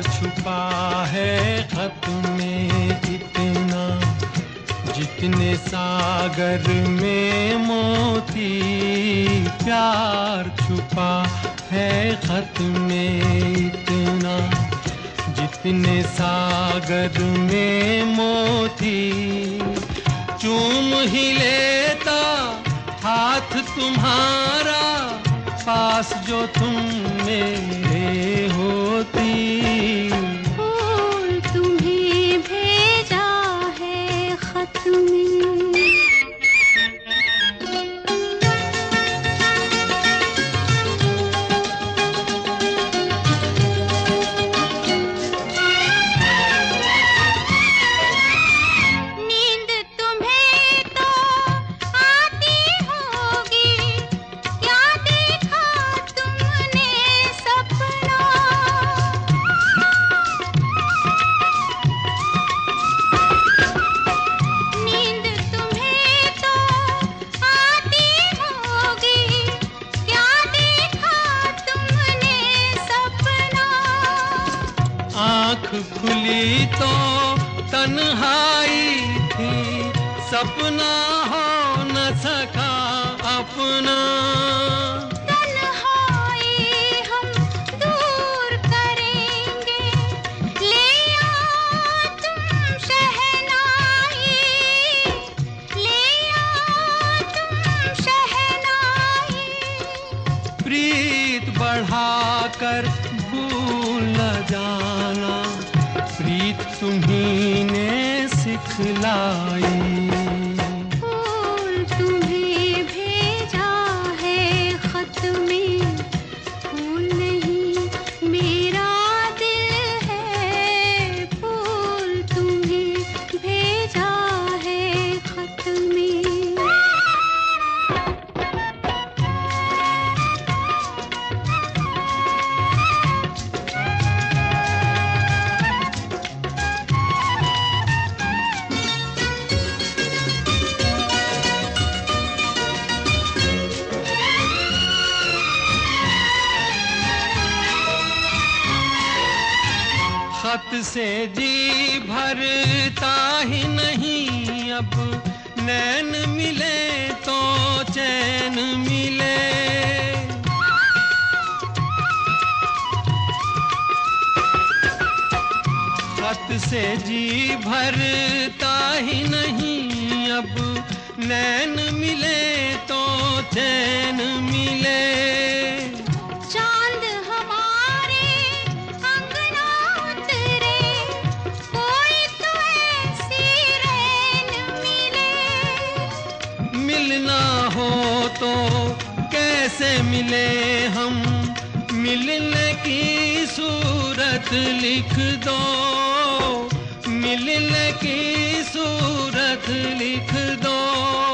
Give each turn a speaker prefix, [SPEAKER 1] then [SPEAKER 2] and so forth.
[SPEAKER 1] प्यार छुपा है खत में इतना, जितने सागर में मोती, प्यार छुपा है खत में इतना, जितने सागर में मोती, चूम ही लेता हाथ तुम्हारा। पास जो तुम मेरे होती। तन्हाई थी सपना हो न सका अपना। प्रीत बढ़ाकर भूल न जाना தாய் खत से जी भरता ही नहीं अब। नैन मिले तो चैन मिले। खत से जी भरता ही नहीं अब। नैन मिले तो चैन मिले। तो कैसे मिले हम? मिलने की सूरत लिख दो। मिलने की सूरत लिख दो।